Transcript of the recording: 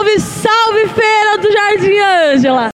Salve, salve, Feira do Jardim Ângela!